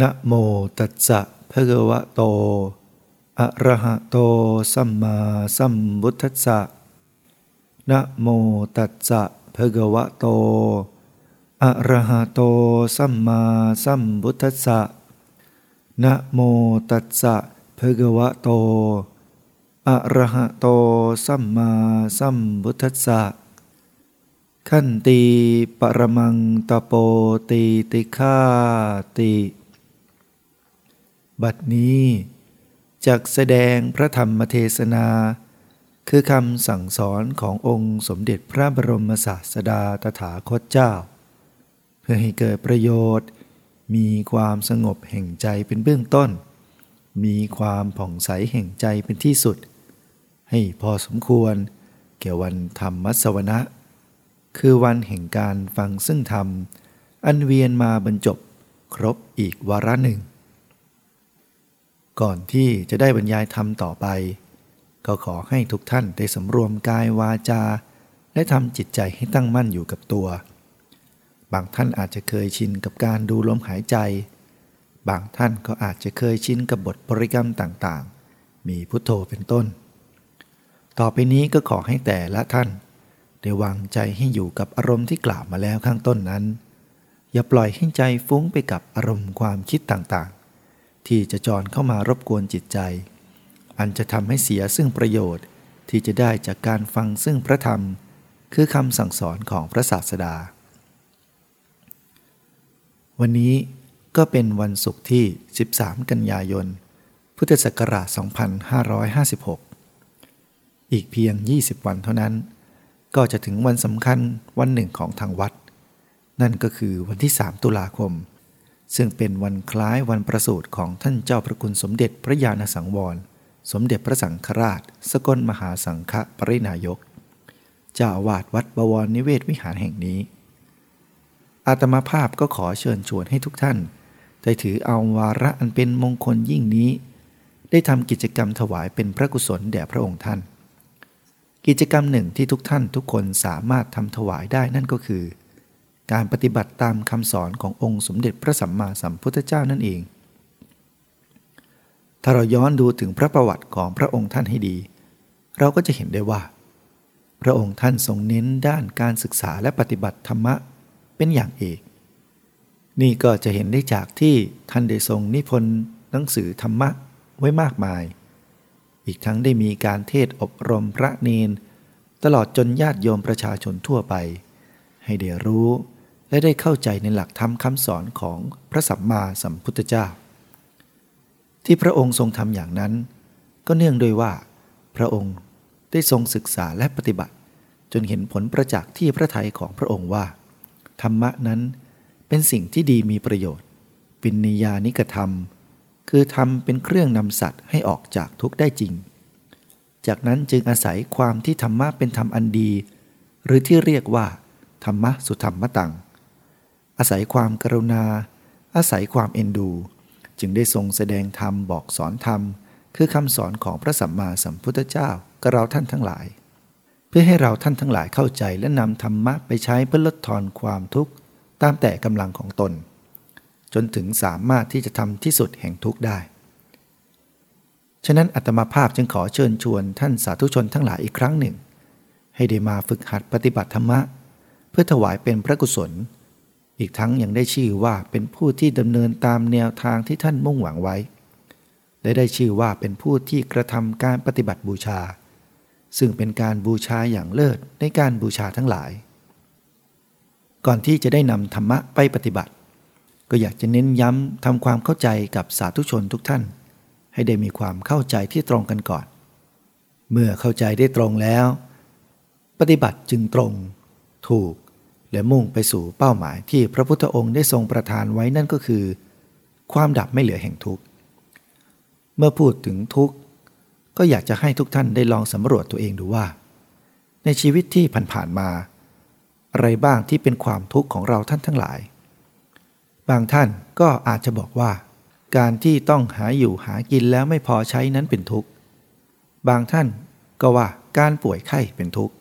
นะโมตัสสะภะคะวะโต อะระหะโต สัมมาสัมพุทธัสสะ นะโมตัสสะภะคะวะโต อะระหะโต สัมมาสัมพุทธัสสะ นะโมตัสสะภะคะวะโต อะระหะโต สัมมาสัมพุทธัสสะขันตีปรมังตโปตีติฆาติ บัดนี้จากแสดงพระธรรมเทศนา คือคำสั่งสอนขององค์สมเด็จพระบรมศาสดาตถาคตเจ้า เพื่อให้เกิดประโยชน์ มีความสงบแห่งใจเป็นเบื้องต้น มีความผ่องใสแห่งใจเป็นที่สุด ให้พอสมควรเกี่ยววันธรรมมัสวนะ คือวันแห่งการฟังซึ่งธรรม อันเวียนมาบรรจบครบอีกวาระหนึ่ง ก่อนที่จะได้บรรยายธรรมต่อไป ก็ขอให้ทุกท่านได้สำรวมกายวาจา และทำจิตใจให้ตั้งมั่นอยู่กับตัว บางท่านอาจจะเคยชินกับการดูลมหายใจ บางท่านก็อาจจะเคยชินกับบทบริกรรมต่างๆ มีพุทโธเป็นต้น ต่อไปนี้ก็ขอให้แต่ละท่าน ได้วางใจให้อยู่กับอารมณ์ที่กล่าวมาแล้วข้างต้นนั้น อย่าปล่อยให้ใจฟุ้งไปกับอารมณ์ความคิดต่างๆ ที่จะจรเข้ามารบกวนจิตใจ อันจะทำให้เสียซึ่งประโยชน์ที่จะได้จากการฟังซึ่งพระธรรม คือคำสั่งสอนของพระศาสดา วันนี้ก็เป็นวันศุกร์ที่ 13 กันยายน พุทธศักราช 2556 อีกเพียง 20 วันเท่านั้น ก็จะถึงวันสำคัญวันหนึ่งของทางวัด นั่นก็คือวันที่ 3 ตุลาคม ซึ่งเป็นวันคล้ายวันประสูติของท่านเจ้าพระคุณสมเด็จพระญาณสังวร สมเด็จพระสังฆราช สกลมหาสังฆปรินายก เจ้าอาวาสวัดบวรนิเวศวิหารแห่งนี้ อาตมาภาพก็ขอเชิญชวนให้ทุกท่าน ได้ถือเอาวาระอันเป็นมงคลยิ่งนี้ ได้ทำกิจกรรมถวายเป็นพระกุศลแด่พระองค์ท่าน กิจกรรมหนึ่งที่ทุกท่านทุกคนสามารถทำถวายได้นั่นก็คือ การปฏิบัติตามคำสอนขององค์สมเด็จพระสัมมาสัมพุทธเจ้านั่นเอง ถ้าเราย้อนดูถึงพระประวัติของพระองค์ท่านให้ดี เราก็จะเห็นได้ว่า พระองค์ท่านทรงเน้นด้านการศึกษาและปฏิบัติธรรมะเป็นอย่างเอก นี่ก็จะเห็นได้จากที่ท่านได้ทรงนิพนธ์หนังสือธรรมะไว้มากมาย อีกทั้งได้มีการเทศอบรมพระเนน ตลอดจนญาติโยมประชาชนทั่วไป ให้ได้รู้ และได้เข้าใจในหลักธรรมคำสอนของพระสัมมาสัมพุทธเจ้า ที่พระองค์ทรงทำอย่างนั้น ก็เนื่องโดยว่า พระองค์ได้ทรงศึกษาและปฏิบัติ จนเห็นผลประจักษ์ที่พระทัยของพระองค์ว่า ธรรมะนั้นเป็นสิ่งที่ดีมีประโยชน์ ปินนิยานิกธรรม คือทำเป็นเครื่องนำสัตว์ให้ออกจากทุกข์ได้จริง จากนั้นจึงอาศัยความที่ธรรมะเป็นธรรมอันดี หรือที่เรียกว่า ธรรมะสุธรรมตัง อาศัยความกรุณา อาศัยความเอ็นดู จึงได้ทรงแสดงธรรมบอกสอนธรรม คือคำสอนของพระสัมมาสัมพุทธเจ้ากับเราท่านทั้งหลาย เพื่อให้เราท่านทั้งหลายเข้าใจและนำธรรมะไปใช้เพื่อลดทอนความทุกข์ตามแต่กำลังของตน จนถึงสามารถที่จะทำที่สุดแห่งทุกข์ได้ฉะนั้นอัตมาภาพจึงขอเชิญชวนท่านสาธุชนทั้งหลายอีกครั้งหนึ่ง ให้ได้มาฝึกหัดปฏิบัติธรรมะ เพื่อถวายเป็นพระกุศล อีกทั้งยังได้ชื่อว่าเป็นผู้ที่ดำเนินตามแนวทางที่ท่านมุ่งหวังไว้ และได้ชื่อว่าเป็นผู้ที่กระทำการปฏิบัติบูชา ซึ่งเป็นการบูชาอย่างเลิศในการบูชาทั้งหลาย ก่อนที่จะได้นำธรรมะไปปฏิบัติ ก็อยากจะเน้นย้ำทำความเข้าใจกับสาธุชนทุกท่าน ให้ได้มีความเข้าใจที่ตรงกันก่อน เมื่อเข้าใจได้ตรงแล้ว ปฏิบัติจึงตรง ถูก และมุ่งไปสู่เป้าหมายที่พระพุทธองค์ได้ทรงประทานไว้นั่นก็คือ ความดับไม่เหลือแห่งทุกข์ เมื่อพูดถึงทุกข์ ก็อยากจะให้ทุกท่านได้ลองสำรวจตัวเองดูว่า ในชีวิตที่ผ่านๆมา อะไรบ้างที่เป็นความทุกข์ของเราท่านทั้งหลาย บางท่านก็อาจจะบอกว่า การที่ต้องหาอยู่หากินแล้วไม่พอใช้นั้นเป็นทุกข์ บางท่านก็ว่าการป่วยไข้เป็นทุกข์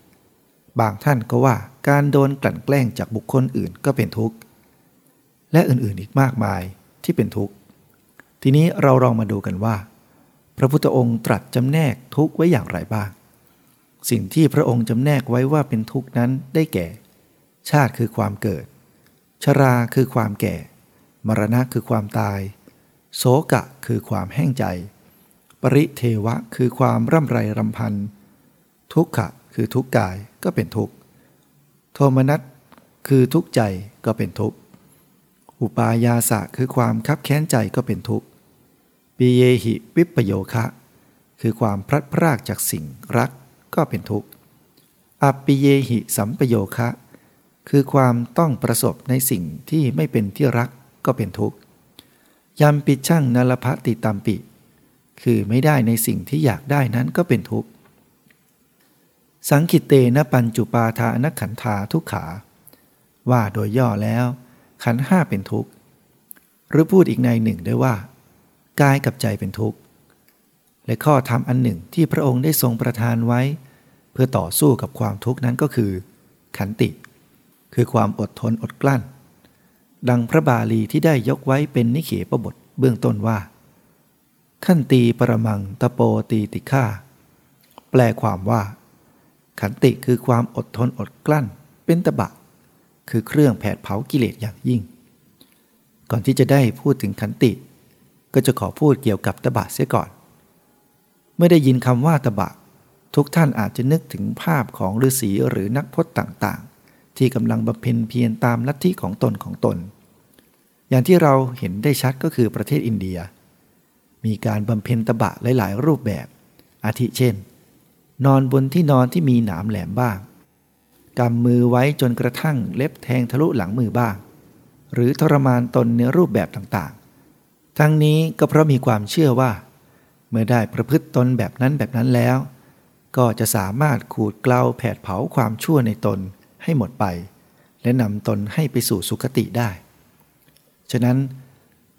บางท่านก็ว่า การโดนกลั่นแกล้งจากบุคคลอื่นก็เป็นทุกข์ และอื่นๆอีกมากมายที่เป็นทุกข์ ทีนี้เราลองมาดูกันว่า พระพุทธองค์ตรัสจำแนกทุกข์ไว้อย่างไรบ้าง สิ่งที่พระองค์จำแนกไว้ว่าเป็นทุกข์นั้นได้แก่ ชาติคือความเกิด ชราคือความแก่ มรณะคือความตาย โศกะคือความแห้งใจ ปริเทวะคือความร่ำไรรำพัน ทุกขะคือทุกกายก็เป็นทุกข์ มนัสคือทุกข์ใจก็เป็นทุกข์ อุปายาสะคือความคับแค้นใจก็เป็นทุกข์ปิเยหิวิปโยคะ คือความพลัดพรากจากสิ่งรักก็เป็นทุกข์อปิเยหิสัมปโยคะ คือความต้องประสบในสิ่งที่ไม่เป็นที่รักก็เป็นทุกข์ยำปิช่างนลพติตามปิ คือไม่ได้ในสิ่งที่อยากได้นั้นก็เป็นทุกข์ สังคิตเตนะปัญจุปาทานขันธาทุกขา ว่าโดยย่อแล้ว ขันห้าเป็นทุกข์ หรือพูดอีกในหนึ่งได้ว่ากายกับใจเป็นทุกข์ และข้อธรรมอันหนึ่งที่พระองค์ได้ทรงประทานไว้ เพื่อต่อสู้กับความทุกข์นั้นก็คือ ขันติ คือความอดทนอดกลั้น ดังพระบาลีที่ได้ยกไว้เป็นนิเขปบทเบื้องต้นว่า ขั้นตีปรมังตะโปตีติฆาแปลความว่า ขันติคือความอดทนอดกลั้น เป็นตบะ คือเครื่องแผดเผากิเลสอย่างยิ่ง ก่อนที่จะได้พูดถึงขันติ ก็จะขอพูดเกี่ยวกับตบะเสียก่อน เมื่อได้ยินคำว่าตบะ ทุกท่านอาจจะนึกถึงภาพของฤาษีหรือนักพจน์ต่างๆ ที่กำลังบำเพ็ญเพียรตามลัทธิของตนของตน อย่างที่เราเห็นได้ชัดก็คือประเทศอินเดีย มีการบำเพ็ญตบะหลายๆ รูปแบบ อาทิเช่น นอนบนที่นอนที่มีหนามแหลมบ้างกำมือไว้จนกระทั่งเล็บแทงทะลุหลังมือบ้าง หรือทรมานตนในรูปแบบต่างๆ ทั้งนี้ก็เพราะมีความเชื่อว่า เมื่อได้ประพฤติตนแบบนั้นแบบนั้นแล้ว ก็จะสามารถขูดเกลาแผดเผาความชั่วในตนให้หมดไป และนำตนให้ไปสู่สุคติได้ ฉะนั้น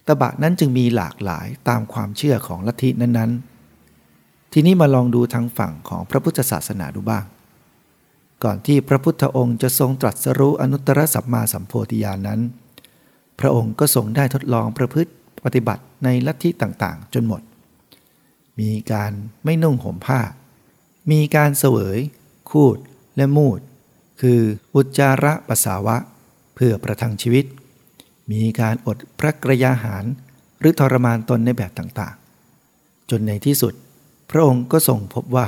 ตบะนั้นจึงมีหลากหลายตามความเชื่อของลัทธินั้นๆ ทีนี้มาลองดูทางฝั่งของพระพุทธศาสนาดูบ้าง ก่อนที่พระพุทธองค์จะทรงตรัสรู้อนุตตรสัมมาสัมโพธิญาณนั้น พระองค์ก็ทรงได้ทดลองประพฤติปฏิบัติในลัทธิต่างๆ จนหมด มีการไม่นุ่งห่มผ้า มีการเสวย คูดและมูด คืออุจจาระปัสสาวะ เพื่อประทังชีวิต มีการอดพระกระยาหาร หรือทรมานตนในแบบต่างๆ จนในที่สุด พระองค์ก็ทรงพบว่า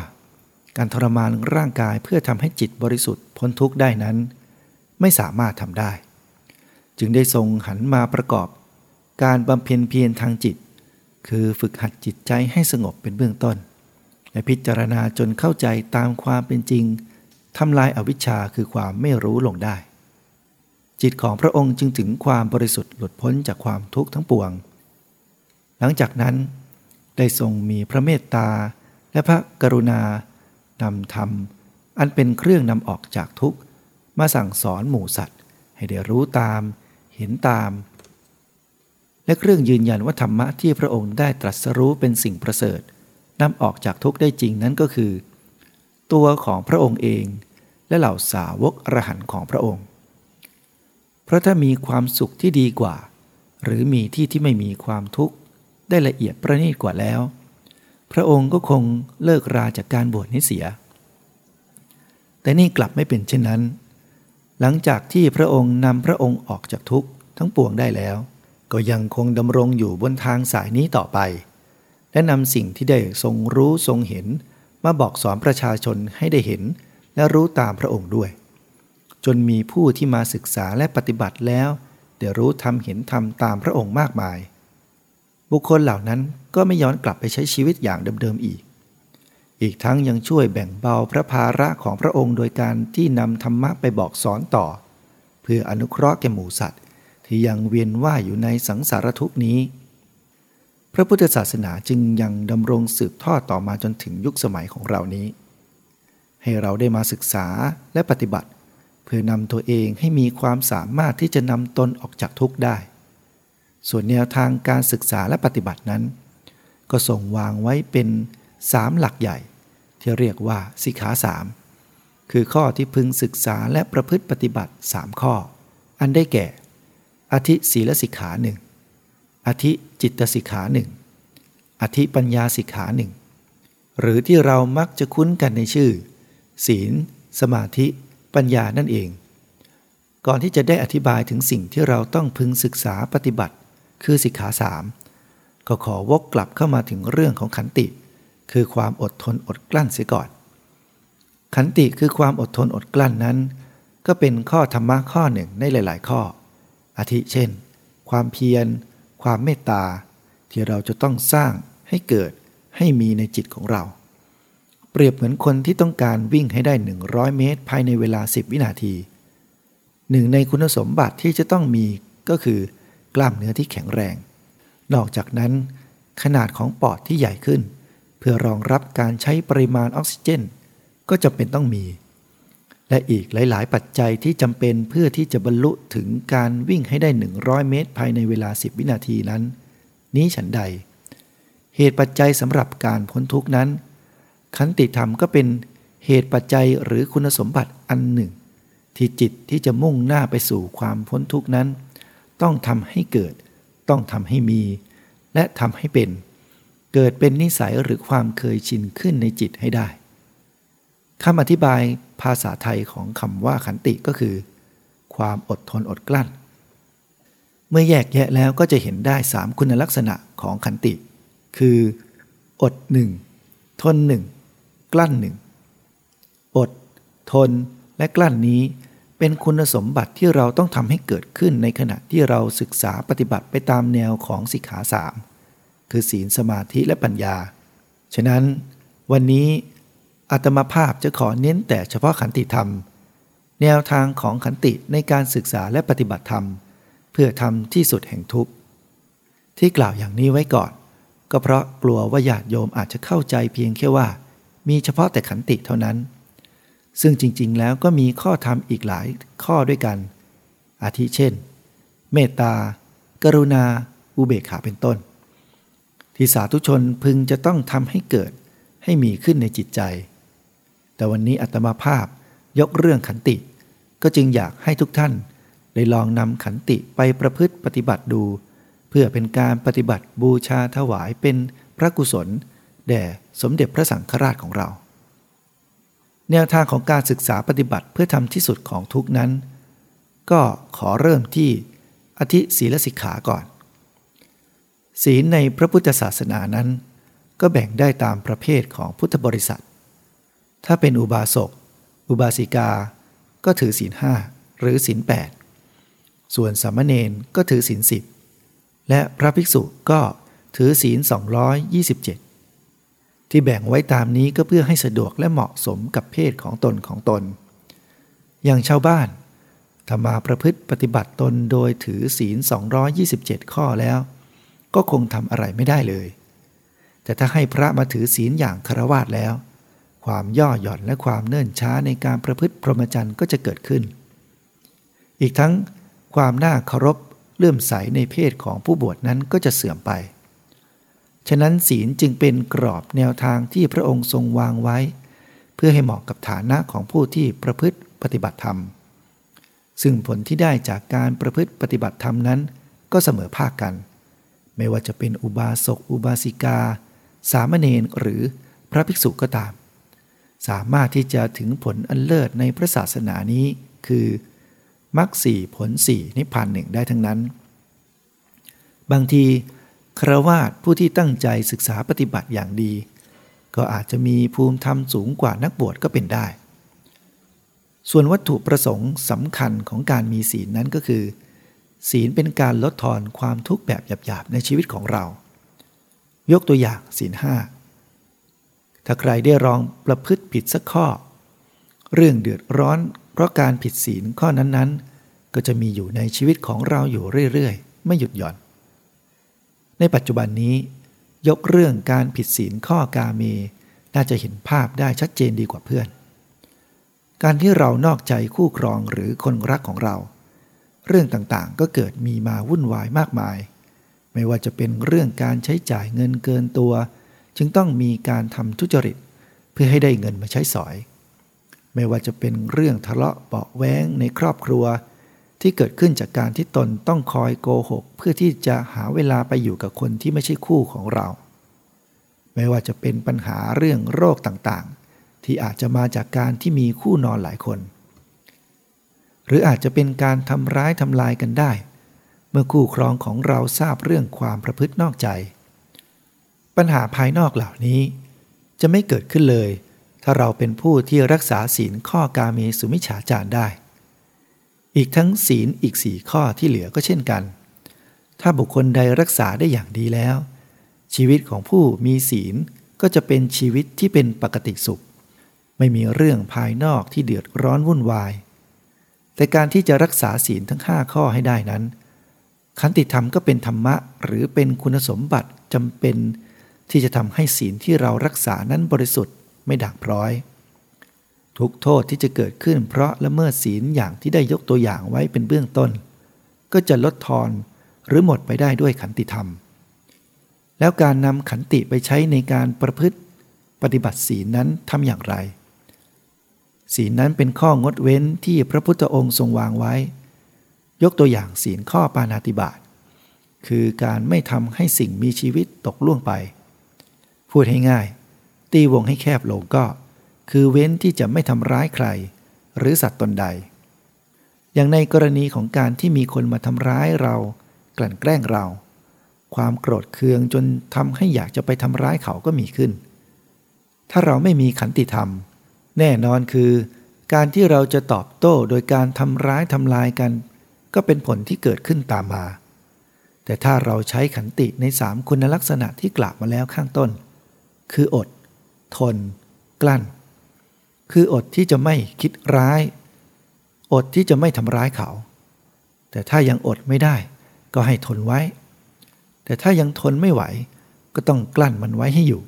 การทรมานร่างกายเพื่อทำให้จิตบริสุทธิ์พ้นทุกข์ได้นั้น ไม่สามารถทำได้ จึงได้ทรงหันมาประกอบ การบำเพ็ญเพียรทางจิต คือฝึกหัดจิตใจให้สงบเป็นเบื้องต้น และพิจารณาจนเข้าใจตามความเป็นจริงทำลายอาวิชชาคือความไม่รู้ลงได้ จิตของพระองค์จึงถึงความบริสุทธิ์หลุดพ้นจากความทุกข์ทั้งปวง หลังจากนั้น ได้ทรงมีพระเมตตา และพระกรุณานำธรรม อันเป็นเครื่องนำออกจากทุกข์ มาสั่งสอนหมู่สัตว์ ให้ได้รู้ตาม เห็นตาม และเครื่องยืนยันว่าธรรมะที่พระองค์ได้ตรัสรู้เป็นสิ่งประเสริฐนำออกจากทุกข์ได้จริงนั้นก็คือ ตัวของพระองค์เอง และเหล่าสาวกอรหันต์ของพระองค์ เพราะถ้ามีความสุขที่ดีกว่า หรือมีที่ที่ไม่มีความทุกข์ ได้ละเอียดประณีตกว่าแล้ว พระองค์ก็คงเลิกราจากการบวชนี้เสีย แต่นี่กลับไม่เป็นเช่นนั้น หลังจากที่พระองค์นำพระองค์ออกจากทุกข์ทั้งปวงได้แล้ว ก็ยังคงดำรงอยู่บนทางสายนี้ต่อไป และนำสิ่งที่ได้ทรงรู้ทรงเห็น มาบอกสอนประชาชนให้ได้เห็น และรู้ตามพระองค์ด้วย จนมีผู้ที่มาศึกษาและปฏิบัติแล้ว ได้รู้ทำเห็นทำตามพระองค์มากมาย บุคคลเหล่านั้นก็ไม่ย้อนกลับไปใช้ชีวิตอย่างเดิมๆอีก อีกทั้งยังช่วยแบ่งเบาพระภาระของพระองค์โดยการที่นำธรรมะไปบอกสอนต่อ เพื่ออนุเคราะห์แก่หมูสัตว์ ที่ยังเวียนว่ายอยู่ในสังสารทุกนี้ พระพุทธศาสนาจึงยังดำรงสืบทอดต่อมาจนถึงยุคสมัยของเรานี้ ให้เราได้มาศึกษาและปฏิบัติ เพื่อนำตัวเองให้มีความสามารถที่จะนำตนออกจากทุกข์ได้ ส่วนแนวทางการศึกษาและปฏิบัตินั้น ก็ส่งวางไว้เป็นสามหลักใหญ่ ที่เรียกว่าสิกขาสามคือข้อที่พึงศึกษาและประพฤติปฏิบัติสามข้อ อันได้แก่ อธิศีลสิกขาหนึ่งอธิจจิตสิกขาหนึ่งอธิปัญญาสิกขาหนึ่งหรือที่เรามักจะคุ้นกันในชื่อ ศีล สมาธิ ปัญญานั่นเอง ก่อนที่จะได้อธิบายถึงสิ่งที่เราต้องพึงศึกษาปฏิบัติ คือสิกขาสามก็ขอวกกลับเข้ามาถึงเรื่องของขันติ คือความอดทนอดกลั้นเสียก่อน ขันติคือความอดทนอดกลั้นนั้น ก็เป็นข้อธรรมะข้อหนึ่งในหลาย ๆ ข้อ อาทิเช่น ความเพียร ความเมตตา ที่เราจะต้องสร้างให้เกิดให้มีในจิตของเรา เปรียบเหมือนคนที่ต้องการวิ่งให้ได้ 100 เมตร ภายในเวลา 10 วินาทีหนึ่งในคุณสมบัติที่จะต้องมีก็คือ กล้ามเนื้อที่แข็งแรง นอกจากนั้น ขนาดของปอดที่ใหญ่ขึ้น เพื่อรองรับการใช้ปริมาณออกซิเจน ก็จำเป็นต้องมี และอีกหลาย ๆ ปัจจัยที่จำเป็นเพื่อที่จะบรรลุถึงการวิ่งให้ได้ 100 เมตร ภายในเวลา 10 วินาทีนั้น นี้ฉันใด เหตุปัจจัยสำหรับการพ้นทุกนั้น ขันติธรรมก็เป็นเหตุปัจจัยหรือคุณสมบัติอันหนึ่ง ที่จิตที่จะมุ่งหน้าไปสู่ความพ้นทุกนั้น ต้องทำให้เกิด ต้องทำให้มี และทำให้เป็น เกิดเป็นนิสัยหรือความเคยชินขึ้นในจิตให้ได้คำอธิบายภาษาไทยของคำว่าขันติก็คือ ความอดทนอดกลั้น เมื่อแยกแยะแล้วก็จะเห็นได้สามคุณลักษณะของขันติ คือ อดหนึ่งทนหนึ่งกลั้นหนึ่งอด ทนและกลั้นนี้ เป็นคุณสมบัติที่เราต้องทำให้เกิดขึ้นในขณะที่เราศึกษาปฏิบัติไปตามแนวของสิกขาสามคือศีลสมาธิและปัญญา ฉะนั้น วันนี้อาตมาภาพจะขอเน้นแต่เฉพาะขันติธรรม แนวทางของขันติในการศึกษาและปฏิบัติธรรม เพื่อทำที่สุดแห่งทุกข์ ที่กล่าวอย่างนี้ไว้ก่อน ก็เพราะกลัวว่าญาติโยมอาจจะเข้าใจเพียงแค่ว่า มีเฉพาะแต่ขันติเท่านั้น ซึ่งจริงๆ แล้วก็มีข้อธรรมอีกหลายข้อด้วยกัน อาทิเช่น เมตตา กรุณา อุเบกขาเป็นต้น ที่สาธุชนพึงจะต้องทำให้เกิดให้มีขึ้นในจิตใจ แต่วันนี้อัตมาภาพยกเรื่องขันติ ก็จึงอยากให้ทุกท่าน ได้ลองนำขันติไปประพฤติปฏิบัติดู เพื่อเป็นการปฏิบัติบูชาถวายเป็นพระกุศล แด่สมเด็จพระสังฆราชของเรา แนวทางของการศึกษาปฏิบัติเพื่อทำที่สุดของทุกนั้น ก็ขอเริ่มที่อธิศีลสิกขาก่อน ศีลในพระพุทธศาสนานั้น ก็แบ่งได้ตามประเภทของพุทธบริษัท ถ้าเป็นอุบาสก อุบาสิกา ก็ถือศีลห้าหรือศีลแปดส่วนสามเณรก็ถือศีลสิบและพระภิกษุก็ถือศีล 227 ที่แบ่งไว้ตามนี้ก็เพื่อให้สะดวกและเหมาะสมกับเพศของตนของตน อย่างชาวบ้านถ้ามาประพฤติปฏิบัติตนโดยถือศีล 227 ข้อแล้ว ก็คงทำอะไรไม่ได้เลย แต่ถ้าให้พระมาถือศีลอย่างคารวาสแล้ว ความย่อหย่อนและความเนิ่นช้าในการประพฤติพรหมจรรย์ก็จะเกิดขึ้น อีกทั้งความน่าเคารพเลื่อมใสในเพศของผู้บวชนั้นก็จะเสื่อมไป ฉะนั้นศีลจึงเป็นกรอบแนวทางที่พระองค์ทรงวางไว้ เพื่อให้เหมาะกับฐานะของผู้ที่ประพฤติปฏิบัติธรรม ซึ่งผลที่ได้จากการประพฤติปฏิบัติธรรมนั้น ก็เสมอภาคกัน ไม่ว่าจะเป็นอุบาสกอุบาสิกา สามเณรหรือพระภิกษุก็ตาม สามารถที่จะถึงผลอันเลิศในพระศาสนานี้ คือมรรคสี่ผลสี่นิพพานหนึ่งได้ทั้งนั้น บางที ครวาสผู้ที่ตั้งใจศึกษาปฏิบัติอย่างดี ก็อาจจะมีภูมิธรรมสูงกว่านักบวชก็เป็นได้ ส่วนวัตถุประสงค์สำคัญของการมีศีลนั้นก็คือ ศีลเป็นการลดทอนความทุกข์แบบหยาบๆในชีวิตของเรา ยกตัวอย่างศีลห้าถ้าใครได้ลองประพฤติผิดสักข้อ เรื่องเดือดร้อน เพราะการผิดศีลข้อนั้นๆ ก็จะมีอยู่ในชีวิตของเราอยู่เรื่อยๆ ไม่หยุดหย่อน ในปัจจุบันนี้ ยกเรื่องการผิดศีลข้อกาเม น่าจะเห็นภาพได้ชัดเจนดีกว่าเพื่อน การที่เรานอกใจคู่ครองหรือคนรักของเรา เรื่องต่างๆก็เกิดมีมาวุ่นวายมากมาย ไม่ว่าจะเป็นเรื่องการใช้จ่ายเงินเกินตัว จึงต้องมีการทำทุจริต เพื่อให้ได้เงินมาใช้สอย ไม่ว่าจะเป็นเรื่องทะเลาะเบาแว้งในครอบครัว ที่เกิดขึ้นจากการที่ตนต้องคอยโกหก เพื่อที่จะหาเวลาไปอยู่กับคนที่ไม่ใช่คู่ของเรา ไม่ว่าจะเป็นปัญหาเรื่องโรคต่างๆ ที่อาจจะมาจากการที่มีคู่นอนหลายคน หรืออาจจะเป็นการทำร้ายทำลายกันได้ เมื่อคู่ครองของเราทราบเรื่องความประพฤตินอกใจ ปัญหาภายนอกเหล่านี้ จะไม่เกิดขึ้นเลย ถ้าเราเป็นผู้ที่รักษาศีลข้อกาเมสุมิฉาจารได้ อีกทั้งศีลอีกสี่ข้อที่เหลือก็เช่นกัน ถ้าบุคคลใดรักษาได้อย่างดีแล้ว ชีวิตของผู้มีศีลก็จะเป็นชีวิตที่เป็นปกติสุข ไม่มีเรื่องภายนอกที่เดือดร้อนวุ่นวาย แต่การที่จะรักษาศีลทั้งห้าข้อให้ได้นั้น ขันติธรรมก็เป็นธรรมะหรือเป็นคุณสมบัติจำเป็น ที่จะทำให้ศีลที่เรารักษานั้นบริสุทธิ์ไม่ด่างพร้อย ทุกโทษที่จะเกิดขึ้นเพราะละเมิดศีลอย่างที่ได้ยกตัวอย่างไว้เป็นเบื้องต้น ก็จะลดทอนหรือหมดไปได้ด้วยขันติธรรม แล้วการนำขันติไปใช้ในการประพฤติปฏิบัติศีลนั้นทำอย่างไร ศีลนั้นเป็นข้องดเว้นที่พระพุทธองค์ทรงวางไว้ ยกตัวอย่างศีลข้อปานาติบาตคือการไม่ทำให้สิ่งมีชีวิตตกล่วงไป พูดให้ง่าย ตีวงให้แคบลงก็ คือเว้นที่จะไม่ทำร้ายใคร หรือสัตว์ตนใด อย่างในกรณีของการที่มีคนมาทำร้ายเรา กลั่นแกล้งเรา ความโกรธเคืองจนทำให้อยากจะไปทำร้ายเขาก็มีขึ้น ถ้าเราไม่มีขันติธรรม แน่นอนคือ การที่เราจะตอบโต้โดยการทำร้ายทำลายกัน ก็เป็นผลที่เกิดขึ้นตามมา แต่ถ้าเราใช้ขันติในสามคุณลักษณะที่กล่าวมาแล้วข้างต้น คืออด ทน กลั้น คืออดที่จะไม่คิดร้าย อดที่จะไม่ทำร้ายเขา แต่ถ้ายังอดไม่ได้ ก็ให้ทนไว้ แต่ถ้ายังทนไม่ไหว ก็ต้องกลั้นมันไว้ให้อยู่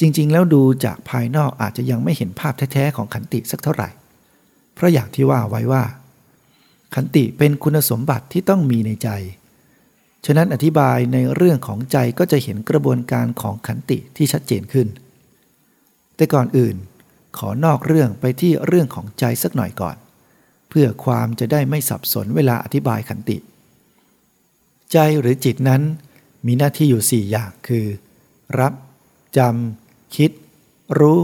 จริงๆ แล้วดูจากภายนอกอาจจะยังไม่เห็นภาพแท้ๆของขันติสักเท่าไหร่ เพราะอย่างที่ว่าไว้ว่า ขันติเป็นคุณสมบัติที่ต้องมีในใจ ฉะนั้นอธิบายในเรื่องของใจก็จะเห็นกระบวนการของขันติที่ชัดเจนขึ้น แต่ก่อนอื่น ขอนอกเรื่องไปที่เรื่องของใจสักหน่อยก่อน เพื่อความจะได้ไม่สับสนเวลาอธิบายขันติ ใจหรือจิตนั้น มีหน้าที่อยู่สี่อย่างคือ รับจำคิด รู้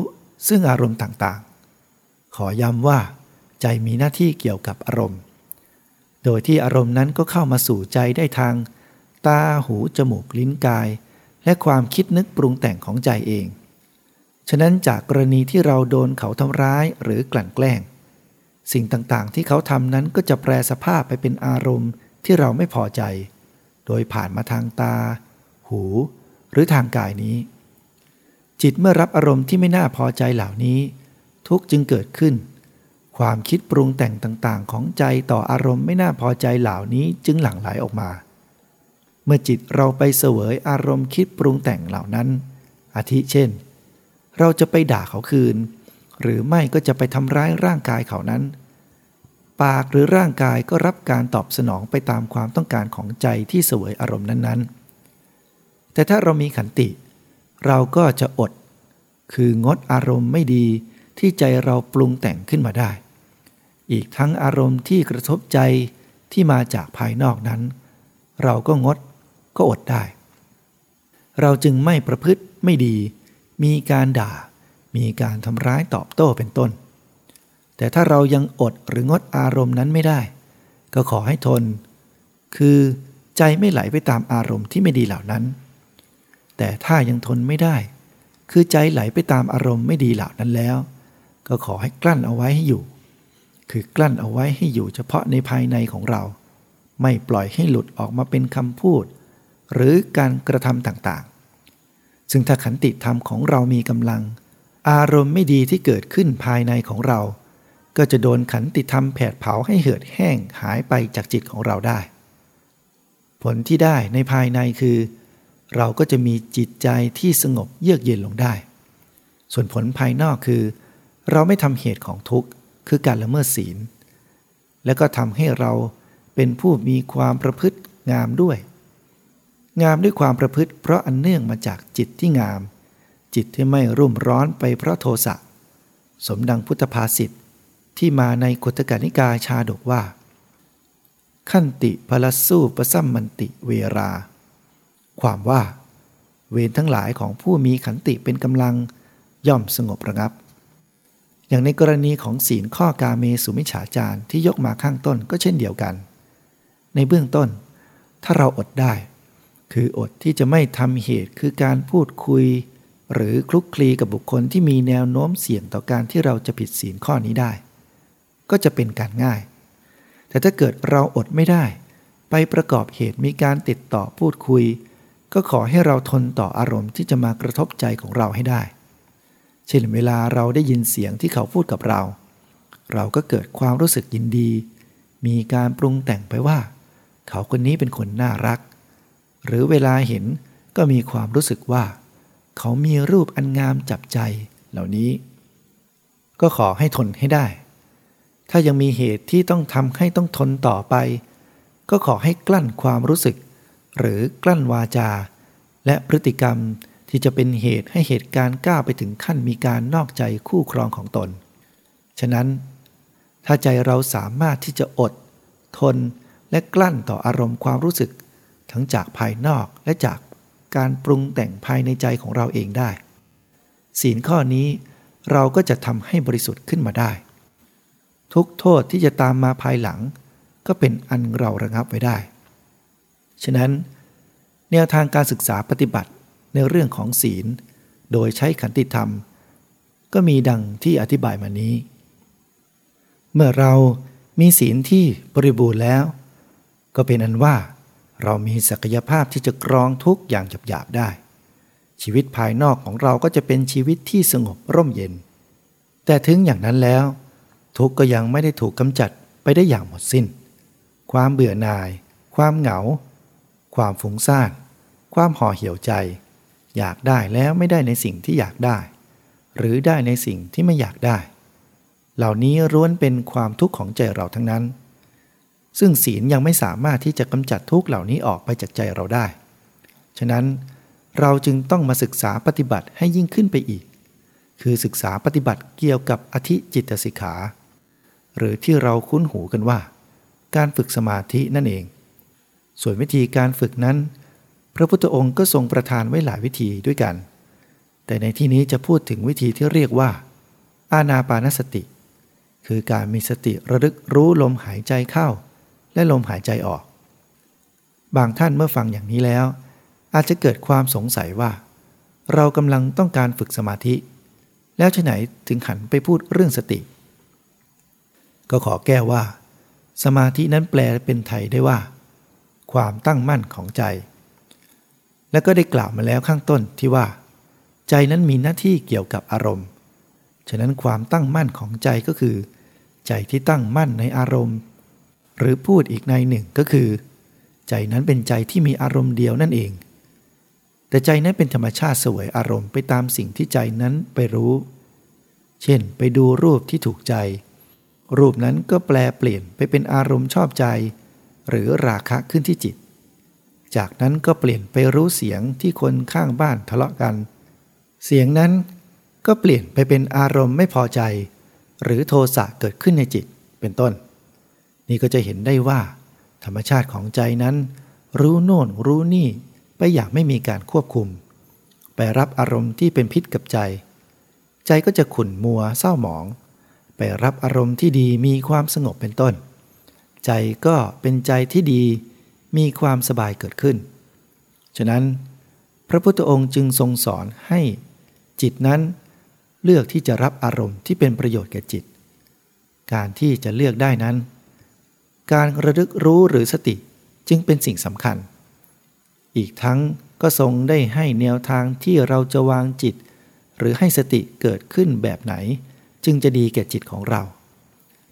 ซึ่งอารมณ์ต่างๆ ขอย้ำว่า ใจมีหน้าที่เกี่ยวกับอารมณ์ โดยที่อารมณ์นั้นก็เข้ามาสู่ใจได้ทาง ตาหูจมูกลิ้นกาย และความคิดนึกปรุงแต่งของใจเอง ฉะนั้นจากกรณีที่เราโดนเขาทำร้ายหรือกลั่นแกล้ง สิ่งต่างๆ ที่เขาทำนั้นก็จะแปลสภาพไปเป็นอารมณ์ที่เราไม่พอใจ โดยผ่านมาทางตา หู หรือทางกายนี้ จิตเมื่อรับอารมณ์ที่ไม่น่าพอใจเหล่านี้ ทุกจึงเกิดขึ้น ความคิดปรุงแต่งต่างๆ ของใจต่ออารมณ์ไม่น่าพอใจเหล่านี้จึงหลั่งไหลออกมา เมื่อจิตเราไปเสวยอารมณ์คิดปรุงแต่งเหล่านั้น อาทิเช่น เราจะไปด่าเขาคืน หรือไม่ก็จะไปทำร้ายร่างกายเขานั้น ปากหรือร่างกายก็รับการตอบสนองไปตามความต้องการของใจที่เสวยอารมณ์นั้นๆ แต่ถ้าเรามีขันติ เราก็จะอด คืองดอารมณ์ไม่ดีที่ใจเราปรุงแต่งขึ้นมาได้ อีกทั้งอารมณ์ที่กระทบใจที่มาจากภายนอกนั้น เราก็งดก็อดได้ เราจึงไม่ประพฤติไม่ดี มีการด่า มีการทำร้ายตอบโต้เป็นต้น แต่ถ้าเรายังอดหรืองดอารมณ์นั้นไม่ได้ ก็ขอให้ทน คือใจไม่ไหลไปตามอารมณ์ที่ไม่ดีเหล่านั้น แต่ถ้ายังทนไม่ได้ คือใจไหลไปตามอารมณ์ไม่ดีเหล่านั้นแล้ว ก็ขอให้กลั้นเอาไว้ให้อยู่ คือกลั้นเอาไว้ให้อยู่เฉพาะในภายในของเรา ไม่ปล่อยให้หลุดออกมาเป็นคำพูด หรือการกระทำต่าง ซึ่งถ้าขันติธรรมของเรามีกำลัง อารมณ์ไม่ดีที่เกิดขึ้นภายในของเรา ก็จะโดนขันติธรรมแผดเผาให้เหือดแห้งหายไปจากจิตของเราได้ ผลที่ได้ในภายในคือ เราก็จะมีจิตใจที่สงบเยือกเย็นลงได้ ส่วนผลภายนอกคือ เราไม่ทำเหตุของทุกข์คือการละเมิดศีล และก็ทำให้เราเป็นผู้มีความประพฤติงามด้วย งามด้วยความประพฤติเพราะอันเนื่องมาจากจิตที่งาม จิตที่ไม่รุ่มร้อนไปเพราะโทสะ สมดังพุทธภาษิตที่มาในกุตกานิกายชาดกว่า ขันติพลสู้ประสัมมันติเวรา ความว่า เวรทั้งหลายของผู้มีขันติเป็นกำลังย่อมสงบระงับ อย่างในกรณีของศีลข้อกาเมสุมิฉาจารที่ยกมาข้างต้นก็เช่นเดียวกัน ในเบื้องต้น ถ้าเราอดได้ คืออดที่จะไม่ทำเหตุคือการพูดคุย หรือคลุกคลีกับบุคคลที่มีแนวโน้มเสี่ยงต่อการที่เราจะผิดศีลข้อนี้ได้ ก็จะเป็นการง่าย แต่ถ้าเกิดเราอดไม่ได้ ไปประกอบเหตุมีการติดต่อพูดคุย ก็ขอให้เราทนต่ออารมณ์ที่จะมากระทบใจของเราให้ได้ เช่นเวลาเราได้ยินเสียงที่เขาพูดกับเรา เราก็เกิดความรู้สึกยินดี มีการปรุงแต่งไปว่า เขาคนนี้เป็นคนน่ารัก หรือเวลาเห็นก็มีความรู้สึกว่า เขามีรูปอันงามจับใจเหล่านี้ ก็ขอให้ทนให้ได้ ถ้ายังมีเหตุที่ต้องทำให้ต้องทนต่อไป ก็ขอให้กลั้นความรู้สึก หรือกลั้นวาจา และพฤติกรรมที่จะเป็นเหตุให้เหตุการณ์ก้าวไปถึงขั้นมีการนอกใจคู่ครองของตน ฉะนั้น ถ้าใจเราสามารถที่จะอด ทนและกลั้นต่ออารมณ์ความรู้สึก ทั้งจากภายนอกและจากการปรุงแต่งภายในใจของเราเองได้ ศีลข้อนี้เราก็จะทำให้บริสุทธิ์ขึ้นมาได้ ทุกโทษที่จะตามมาภายหลัง ก็เป็นอันเราระงับไว้ได้ ฉะนั้น แนวทางการศึกษาปฏิบัติในเรื่องของศีล โดยใช้ขันติธรรม ก็มีดังที่อธิบายมานี้ เมื่อเรามีศีลที่บริบูรณ์แล้ว ก็เป็นอันว่า เรามีศักยภาพที่จะกรองทุกอย่างหยาบๆได้ ชีวิตภายนอกของเราก็จะเป็นชีวิตที่สงบร่มเย็น แต่ถึงอย่างนั้นแล้ว ทุกก็ยังไม่ได้ถูกกำจัดไปได้อย่างหมดสิน้น ความเบื่อหน่าย ความเหงา ความฟุ้งซ่าน ความห่อเหี่ยวใจ อยากได้แล้วไม่ได้ในสิ่งที่อยากได้ หรือได้ในสิ่งที่ไม่อยากได้ เหล่านี้ร้วนเป็นความทุกข์ของใจเราทั้งนั้น ซึ่งศีลยังไม่สามารถที่จะกำจัดทุกเหล่านี้ออกไปจากใจเราได้ ฉะนั้นเราจึงต้องมาศึกษาปฏิบัติให้ยิ่งขึ้นไปอีก คือศึกษาปฏิบัติเกี่ยวกับอธิจิตสิกขา หรือที่เราคุ้นหูกันว่า การฝึกสมาธินั่นเอง ส่วนวิธีการฝึกนั้น พระพุทธองค์ก็ทรงประทานไว้หลายวิธีด้วยกัน แต่ในที่นี้จะพูดถึงวิธีที่เรียกว่า อาณาปานสติ คือการมีสติระลึกรู้ลมหายใจเข้า และลมหายใจออก บางท่านเมื่อฟังอย่างนี้แล้ว อาจจะเกิดความสงสัยว่า เรากำลังต้องการฝึกสมาธิ แล้วที่ไหนถึงหันไปพูดเรื่องสติ ก็ขอแก้ว่า สมาธินั้นแปลเป็นไทยได้ว่า ความตั้งมั่นของใจ และก็ได้กล่าวมาแล้วข้างต้นที่ว่า ใจนั้นมีหน้าที่เกี่ยวกับอารมณ์ ฉะนั้นความตั้งมั่นของใจก็คือ ใจที่ตั้งมั่นในอารมณ์ หรือพูดอีกในหนึ่งก็คือ ใจนั้นเป็นใจที่มีอารมณ์เดียวนั่นเอง แต่ใจนั้นเป็นธรรมชาติสวยอารมณ์ไปตามสิ่งที่ใจนั้นไปรู้ เช่น ไปดูรูปที่ถูกใจ รูปนั้นก็แปลเปลี่ยนไปเป็นอารมณ์ชอบใจ หรือราคะขึ้นที่จิต จากนั้นก็เปลี่ยนไปรู้เสียงที่คนข้างบ้านทะเลาะกัน เสียงนั้นก็เปลี่ยนไปเป็นอารมณ์ไม่พอใจ หรือโทสะเกิดขึ้นในจิตเป็นต้น นี่ก็จะเห็นได้ว่า ธรรมชาติของใจนั้น รู้โน่นรู้นี่ไปอย่างไม่มีการควบคุม ไปรับอารมณ์ที่เป็นพิษกับใจ ใจก็จะขุ่นมัวเศร้าหมอง ไปรับอารมณ์ที่ดีมีความสงบเป็นต้น ใจก็เป็นใจที่ดี มีความสบายเกิดขึ้น ฉะนั้น พระพุทธองค์จึงทรงสอนให้จิตนั้น เลือกที่จะรับอารมณ์ที่เป็นประโยชน์แก่จิต การที่จะเลือกได้นั้น การระลึกรู้หรือสติจึงเป็นสิ่งสำคัญ อีกทั้งก็ทรงได้ให้แนวทางที่เราจะวางจิต หรือให้สติเกิดขึ้นแบบไหน จึงจะดีแก่จิตของเรา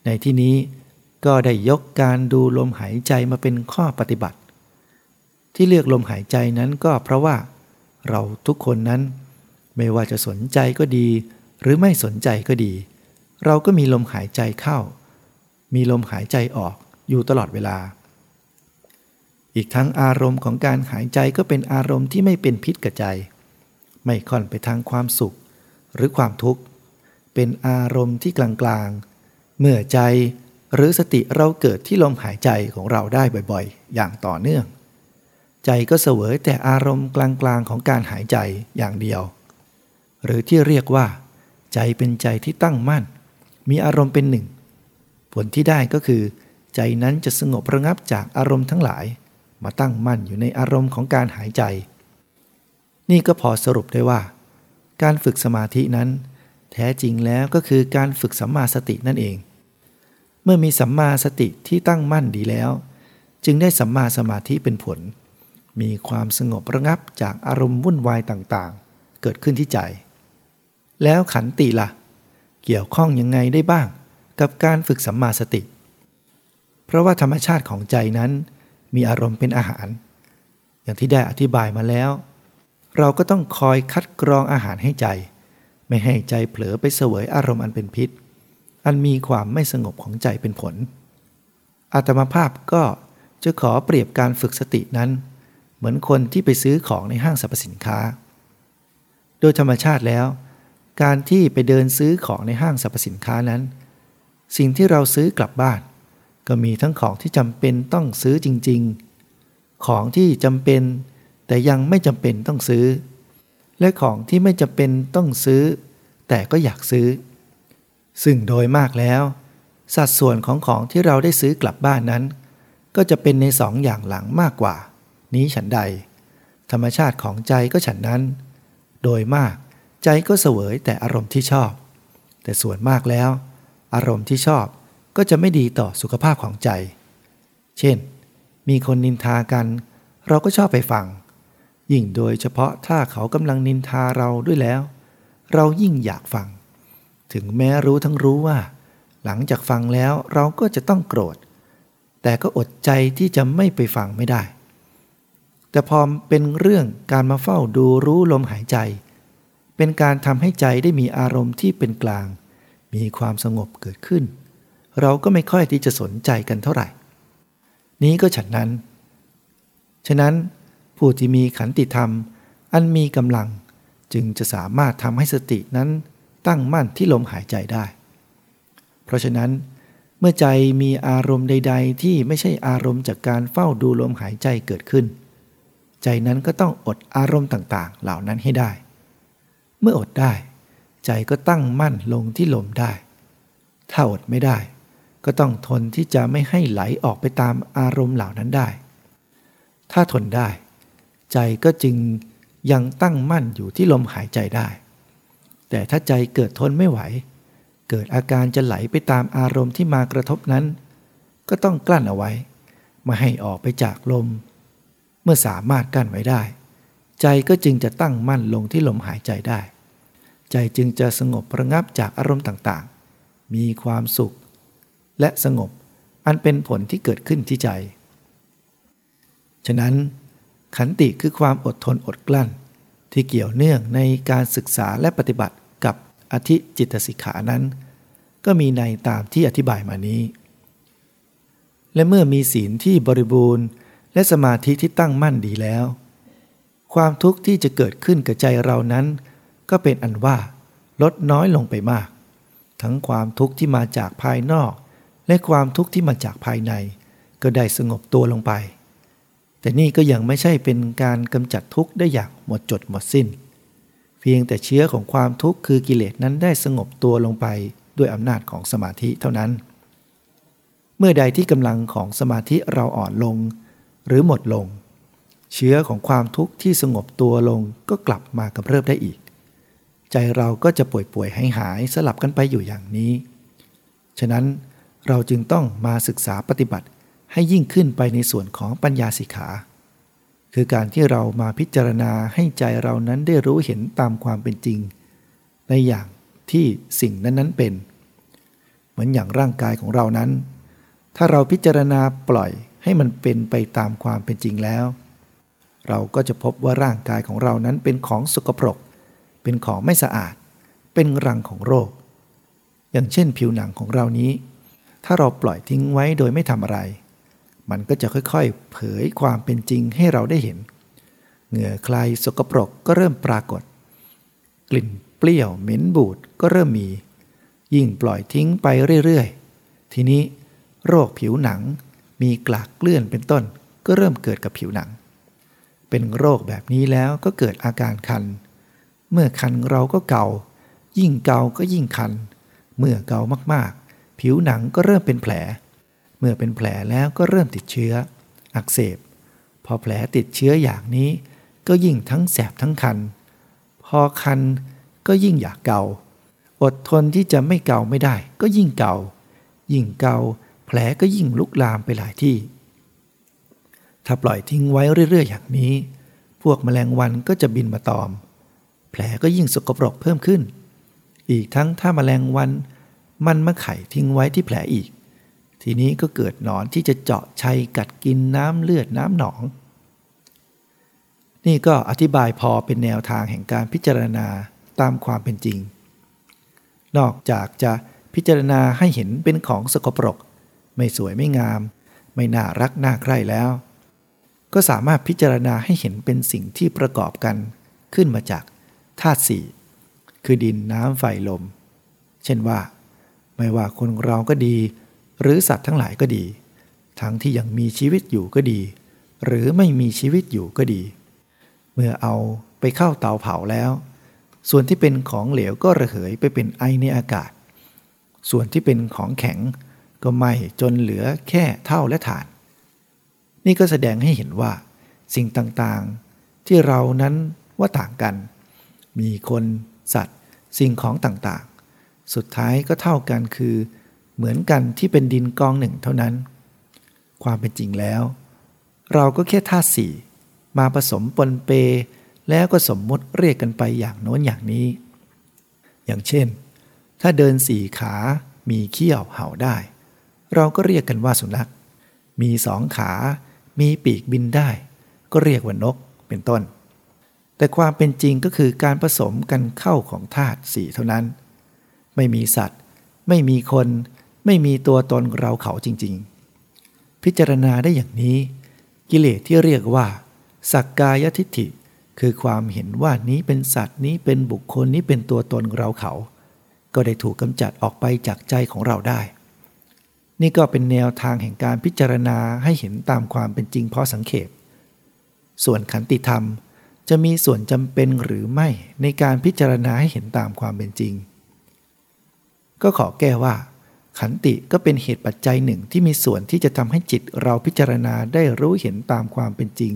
ในที่นี้ก็ได้ยกการดูลมหายใจมาเป็นข้อปฏิบัติ ที่เลือกลมหายใจนั้นก็เพราะว่า เราทุกคนนั้น ไม่ว่าจะสนใจก็ดี หรือไม่สนใจก็ดี เราก็มีลมหายใจเข้า มีลมหายใจออก อยู่ตลอดเวลา อีกทั้งอารมณ์ของการหายใจก็เป็นอารมณ์ที่ไม่เป็นพิษกับใจ ไม่ค่อนไปทางความสุข หรือความทุกข์ เป็นอารมณ์ที่กลางๆ เมื่อใจหรือสติเราเกิดที่ลมหายใจของเราได้บ่อยๆ อย่างต่อเนื่อง ใจก็เสวยแต่อารมณ์กลางๆของการหายใจอย่างเดียว หรือที่เรียกว่า ใจเป็นใจที่ตั้งมั่น มีอารมณ์เป็นหนึ่ง ผลที่ได้ก็คือ ใจนั้นจะสงบระงับจากอารมณ์ทั้งหลาย มาตั้งมั่นอยู่ในอารมณ์ของการหายใจ นี่ก็พอสรุปได้ว่า การฝึกสมาธินั้น แท้จริงแล้วก็คือการฝึกสัมมาสตินั่นเอง เมื่อมีสัมมาสติที่ตั้งมั่นดีแล้ว จึงได้สัมมาสมาธิเป็นผล มีความสงบระงับจากอารมณ์วุ่นวายต่างๆ เกิดขึ้นที่ใจ แล้วขันติละ่ะ เกี่ยวข้องยังไงได้บ้าง กับการฝึกสัมมาสติ เพราะว่าธรรมชาติของใจนั้น มีอารมณ์เป็นอาหาร อย่างที่ได้อธิบายมาแล้ว เราก็ต้องคอยคัดกรองอาหารให้ใจ ไม่ให้ใจเผลอไปเสวยอารมณ์อันเป็นพิษ อันมีความไม่สงบของใจเป็นผล อาตมาภาพก็จะขอเปรียบการฝึกสตินั้น เหมือนคนที่ไปซื้อของในห้างสรรพสินค้า โดยธรรมชาติแล้ว การที่ไปเดินซื้อของในห้างสรรพสินค้านั้น สิ่งที่เราซื้อกลับบ้าน ก็มีทั้งของที่จำเป็นต้องซื้อจริง ๆ ของที่จำเป็นแต่ยังไม่จำเป็นต้องซื้อ และของที่ไม่จำเป็นต้องซื้อ แต่ก็อยากซื้อ ซึ่งโดยมากแล้ว สัดส่วนของของที่เราได้ซื้อกลับบ้านนั้น ก็จะเป็นในสองอย่างหลังมากกว่า นี้ฉันใด ธรรมชาติของใจก็ฉันนั้น โดยมากใจก็เสวยแต่อารมณ์ที่ชอบ แต่ส่วนมากแล้ว อารมณ์ที่ชอบ ก็จะไม่ดีต่อสุขภาพของใจ เช่น มีคนนินทากัน เราก็ชอบไปฟัง ยิ่งโดยเฉพาะถ้าเขากำลังนินทาเราด้วยแล้ว เรายิ่งอยากฟัง ถึงแม้รู้ทั้งรู้ว่า หลังจากฟังแล้วเราก็จะต้องโกรธ แต่ก็อดใจที่จะไม่ไปฟังไม่ได้ แต่พอเป็นเรื่องการมาเฝ้าดูรู้ลมหายใจ เป็นการทำให้ใจได้มีอารมณ์ที่เป็นกลาง มีความสงบเกิดขึ้น เราก็ไม่ค่อยที่จะสนใจกันเท่าไหร่ นี้ก็ฉันนั้น ฉะนั้นผู้ที่มีขันติธรรม อันมีกำลังจึงจะสามารถทำให้สตินั้นตั้งมั่นที่ลมหายใจได้ เพราะฉะนั้น เมื่อใจมีอารมณ์ใด ๆ ที่ไม่ใช่อารมณ์จากการเฝ้าดูลมหายใจเกิดขึ้น ใจนั้นก็ต้องอดอารมณ์ต่างๆ เหล่านั้นให้ได้ เมื่ออดได้ ใจก็ตั้งมั่นลงที่ลมได้ ถ้าอดไม่ได้ ก็ต้องทนที่จะไม่ให้ไหลออกไปตามอารมณ์เหล่านั้นได้ ถ้าทนได้ ใจก็จึงยังตั้งมั่นอยู่ที่ลมหายใจได้ แต่ถ้าใจเกิดทนไม่ไหว เกิดอาการจะไหลไปตามอารมณ์ที่มากระทบนั้น ก็ต้องกลั้นเอาไว้มาให้ออกไปจากลม เมื่อสามารถกั้นไว้ได้ ใจก็จึงจะตั้งมั่นลงที่ลมหายใจได้ ใจจึงจะสงบระงับจากอารมณ์ต่างๆ มีความสุข และสงบ อันเป็นผลที่เกิดขึ้นที่ใจ ฉะนั้น ขันติคือความอดทนอดกลั้น ที่เกี่ยวเนื่องในการศึกษาและปฏิบัติกับอธิจิตสิกขานั้น ก็มีในตามที่อธิบายมานี้ และเมื่อมีศีลที่บริบูรณ์ และสมาธิที่ตั้งมั่นดีแล้ว ความทุกข์ที่จะเกิดขึ้นกับใจเรานั้น ก็เป็นอันว่าลดน้อยลงไปมาก ทั้งความทุกข์ที่มาจากภายนอก และความทุกข์ที่มาจากภายใน ก็ได้สงบตัวลงไป แต่นี่ก็ยังไม่ใช่เป็นการกำจัดทุกข์ได้อย่างหมดจดหมดสิ้น เพียงแต่เชื้อของความทุกข์คือกิเลสนั้นได้สงบตัวลงไปด้วยอำนาจของสมาธิเท่านั้น เมื่อใดที่กำลังของสมาธิเราอ่อนลง หรือหมดลง เชื้อของความทุกข์ที่สงบตัวลงก็กลับมากำเริบได้อีก ใจเราก็จะป่วยป่วยให้หายสลับกันไปอยู่อย่างนี้ ฉะนั้น เราจึงต้องมาศึกษาปฏิบัติให้ยิ่งขึ้นไปในส่วนของปัญญาสิกขา คือการที่เรามาพิจารณาให้ใจเรานั้นได้รู้เห็นตามความเป็นจริง ในอย่างที่สิ่งนั้นๆเป็น เหมือนอย่างร่างกายของเรานั้น ถ้าเราพิจารณาปล่อยให้มันเป็นไปตามความเป็นจริงแล้ว เราก็จะพบว่าร่างกายของเรานั้นเป็นของสกปรก เป็นของไม่สะอาด เป็นรังของโรค อย่างเช่นผิวหนังของเรานี้ ถ้าเราปล่อยทิ้งไว้โดยไม่ทำอะไร มันก็จะค่อยๆ เผยความเป็นจริงให้เราได้เห็น เหงื่อใครสกปรกก็เริ่มปรากฏ กลิ่นเปรี้ยวเหม็นบูดก็เริ่มมี ยิ่งปล่อยทิ้งไปเรื่อยๆ ทีนี้โรคผิวหนัง มีกลากเลื่อนเป็นต้น ก็เริ่มเกิดกับผิวหนัง เป็นโรคแบบนี้แล้วก็เกิดอาการคัน เมื่อคันเราก็เกา ยิ่งเกาก็ยิ่งคัน เมื่อเกามากๆ ผิวหนังก็เริ่มเป็นแผล เมื่อเป็นแผลแล้วก็เริ่มติดเชื้อ อักเสบ พอแผลติดเชื้ออย่างนี้ ก็ยิ่งทั้งแสบทั้งคัน พอคันก็ยิ่งอยากเกา อดทนที่จะไม่เกาไม่ได้ ก็ยิ่งเกา ยิ่งเกา แผลก็ยิ่งลุกลามไปหลายที่ ถ้าปล่อยทิ้งไว้เรื่อยๆ อย่างนี้ พวกแมลงวันก็จะบินมาตอม แผลก็ยิ่งสกปรกเพิ่มขึ้น อีกทั้งถ้าแมลงวัน มันมาไข่ทิ้งไว้ที่แผลอีก ทีนี้ก็เกิดหนอนที่จะเจาะชัยกัดกินน้ำเลือดน้ำหนอง นี่ก็อธิบายพอเป็นแนวทางแห่งการพิจารณาตามความเป็นจริง นอกจากจะพิจารณาให้เห็นเป็นของสกปรก ไม่สวยไม่งาม ไม่น่ารักน่าใคร่แล้ว ก็สามารถพิจารณาให้เห็นเป็นสิ่งที่ประกอบกันขึ้นมาจากธาตุสี่คือดินน้ำไฟลม เช่นว่า ไม่ว่าคนเราก็ดี หรือสัตว์ทั้งหลายก็ดี ทั้งที่ยังมีชีวิตอยู่ก็ดี หรือไม่มีชีวิตอยู่ก็ดี เมื่อเอาไปเข้าเตาเผาแล้ว ส่วนที่เป็นของเหลวก็ระเหยไปเป็นไอในอากาศ ส่วนที่เป็นของแข็งก็ไหม้จนเหลือแค่เท่าและฐาน นี่ก็แสดงให้เห็นว่า สิ่งต่างๆ ที่เรานั้นว่าต่างกัน มีคนสัตว์ สิ่งของต่าง สุดท้ายก็เท่ากันคือ เหมือนกันที่เป็นดินกองหนึ่งเท่านั้น ความเป็นจริงแล้ว เราก็แค่ธาตุสี่มาผสมปนเป แล้วก็สมมติเรียกกันไปอย่างโน้นอย่างนี้ อย่างเช่น ถ้าเดินสี่ขามีเขี้ยวเห่าได้ เราก็เรียกกันว่าสุนัข มีสองขา มีปีกบินได้ ก็เรียกว่านกเป็นต้น แต่ความเป็นจริงก็คือการผสมกันเข้าของธาตุสี่เท่านั้น ไม่มีสัตว์ ไม่มีคน ไม่มีตัวตนเราเขาจริง ๆ พิจารณาได้อย่างนี้ กิเลสที่เรียกว่า สักกายทิฏฐิ คือความเห็นว่านี้เป็นสัตว์นี้เป็นบุคคลนี้เป็นตัวตนเราเขา ก็ได้ถูกกำจัดออกไปจากใจของเราได้ นี่ก็เป็นแนวทางแห่งการพิจารณาให้เห็นตามความเป็นจริงเพอสังเขปส่วนขันติธรรมจะมีส่วนจำเป็นหรือไม่ในการพิจารณาให้เห็นตามความเป็นจริง ก็ขอแก้ว่า ขันติก็เป็นเหตุปัจจัยหนึ่งที่มีส่วนที่จะทำให้จิตเราพิจารณาได้รู้เห็นตามความเป็นจริง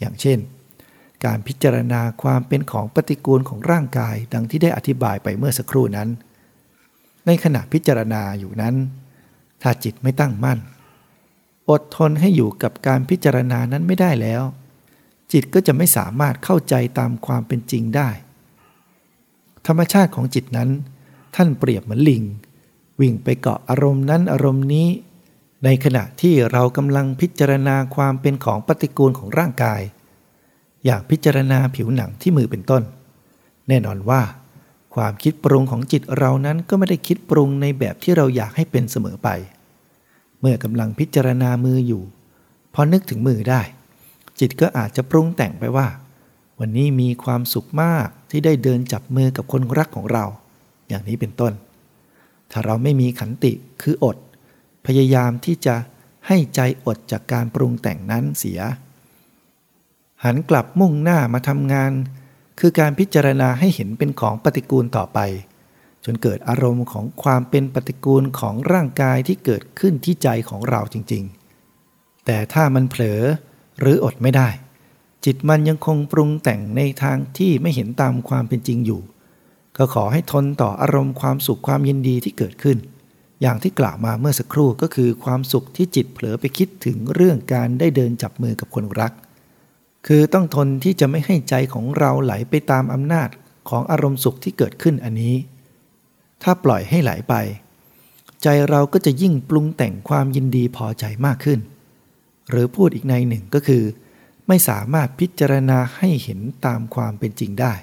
อย่างเช่น การพิจารณาความเป็นของปฏิกูลของร่างกาย ดังที่ได้อธิบายไปเมื่อสักครู่นั้น ในขณะพิจารณาอยู่นั้น ถ้าจิตไม่ตั้งมั่น อดทนให้อยู่กับการพิจารณานั้นไม่ได้แล้ว จิตก็จะไม่สามารถเข้าใจตามความเป็นจริงได้ ธรรมชาติของจิตนั้น ท่านเปรียบเหมือนลิง วิ่งไปเกาะอารมณ์นั้นอารมณ์นี้ ในขณะที่เรากำลังพิจารณาความเป็นของปฏิกูลของร่างกาย อยากพิจารณาผิวหนังที่มือเป็นต้น แน่นอนว่า ความคิดปรุงของจิตเรานั้นก็ไม่ได้คิดปรุงในแบบที่เราอยากให้เป็นเสมอไป เมื่อกำลังพิจารณามืออยู่พอนึกถึงมือได้ จิตก็อาจจะปรุงแต่งไปว่า วันนี้มีความสุขมากที่ได้เดินจับมือกับคนรักของเรา อย่างนี้เป็นต้น ถ้าเราไม่มีขันติคืออด พยายามที่จะให้ใจอดจากการปรุงแต่งนั้นเสีย หันกลับมุ่งหน้ามาทำงาน คือการพิจารณาให้เห็นเป็นของปฏิกูลต่อไป จนเกิดอารมณ์ของความเป็นปฏิกูลของร่างกายที่เกิดขึ้นที่ใจของเราจริง ๆ แต่ถ้ามันเผลอหรืออดไม่ได้จิตมันยังคงปรุงแต่งในทางที่ไม่เห็นตามความเป็นจริงอยู่ ก็ขอให้ทนต่ออารมณ์ความสุขความยินดีที่เกิดขึ้น อย่างที่กล่าวมาเมื่อสักครู่ก็คือความสุขที่จิตเผลอไปคิดถึงเรื่องการได้เดินจับมือกับคนรัก คือต้องทนที่จะไม่ให้ใจของเราไหลไปตามอำนาจของอารมณ์สุขที่เกิดขึ้นอันนี้ ถ้าปล่อยให้ไหลไป ใจเราก็จะยิ่งปรุงแต่งความยินดีพอใจมากขึ้น หรือพูดอีกในหนึ่งก็คือ ไม่สามารถพิจารณาให้เห็นตามความเป็นจริงได้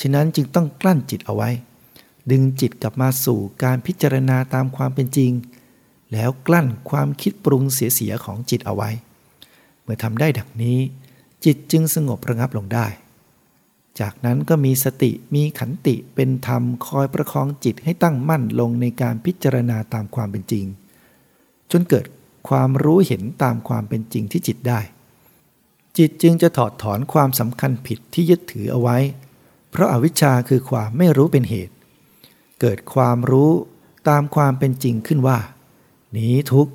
ฉะนั้นจึงต้องกลั้นจิตเอาไว้ ดึงจิตกลับมาสู่การพิจารณาตามความเป็นจริง แล้วกลั้นความคิดปรุงเสียๆของจิตเอาไว้ เมื่อทำได้ดังนี้ จิตจึงสงบระงับลงได้ จากนั้นก็มีสติมีขันติเป็นธรรมคอยประคองจิตให้ตั้งมั่นลงในการพิจารณาตามความเป็นจริง จนเกิดความรู้เห็นตามความเป็นจริงที่จิตได้ จิตจึงจะถอดถอนความสำคัญผิดที่ยึดถือเอาไว้ เพราะอาวิชชาคือความไม่รู้เป็นเหตุ เกิดความรู้ตามความเป็นจริงขึ้นว่า นี้ทุก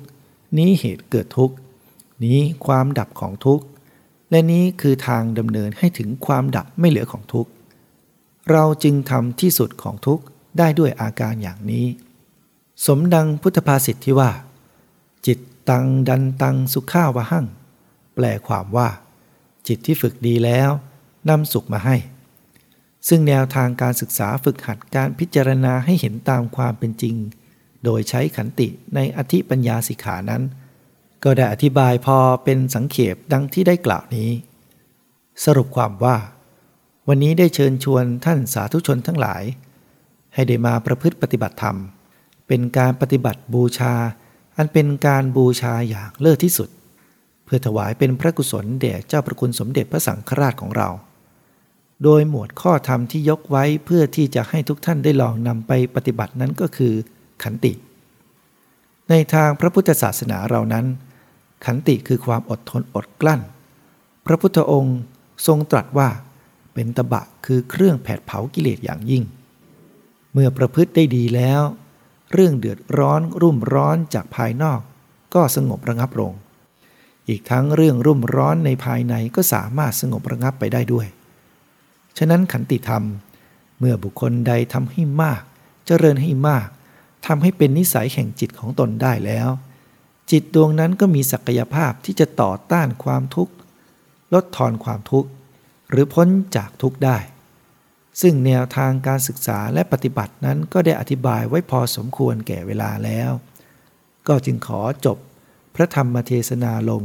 นี้เหตุเกิดทุกนี้ความดับของทุกและนี้คือทางดำเนินให้ถึงความดับไม่เหลือของทุกเราจึงทำที่สุดของทุกได้ด้วยอาการอย่างนี้ สมดังพุทธภาษิตที่ว่า จิตตังดันตังสุข้าวะหั่ง แปลความว่า จิตที่ฝึกดีแล้วนำสุขมาให้ ซึ่งแนวทางการศึกษาฝึกหัดการพิจารณาให้เห็นตามความเป็นจริง โดยใช้ขันติในอธิปัญญาสิกขานั้น ก็ได้อธิบายพอเป็นสังเขปดังที่ได้กล่าวนี้ สรุปความว่า วันนี้ได้เชิญชวนท่านสาธุชนทั้งหลาย ให้ได้มาประพฤติปฏิบัติธรรม เป็นการปฏิบัติบูชา อันเป็นการบูชาอย่างเลิศที่สุด เพื่อถวายเป็นพระกุศลแด่เจ้าประคุณสมเด็จพระสังฆราชของเรา โดยหมวดข้อธรรมที่ยกไว้เพื่อที่จะให้ทุกท่านได้ลองนำไปปฏิบัตินั้นก็คือ ขันติ ในทางพระพุทธศาสนาเรานั้น ขันติคือความอดทนอดกลั้น พระพุทธองค์ทรงตรัสว่า เป็นตบะคือเครื่องแผดเผากิเลสอย่างยิ่ง เมื่อประพฤติได้ดีแล้ว เรื่องเดือดร้อนรุ่มร้อนจากภายนอก ก็สงบระงับลง อีกทั้งเรื่องรุ่มร้อนในภายในก็สามารถสงบระงับไปได้ด้วย ฉะนั้นขันติธรรม เมื่อบุคคลใดทำให้มาก เจริญให้มากทำให้เป็นนิสัยแห่งจิตของตนได้แล้ว จิตดวงนั้นก็มีศักยภาพที่จะต่อต้านความทุกข์ ลดทอนความทุกข์ หรือพ้นจากทุกข์ได้ ซึ่งแนวทางการศึกษาและปฏิบัตินั้นก็ได้อธิบายไว้พอสมควรแก่เวลาแล้ว ก็จึงขอจบพระธรรมเทศนาลง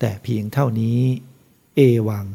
แต่เพียงเท่านี้ เอวัง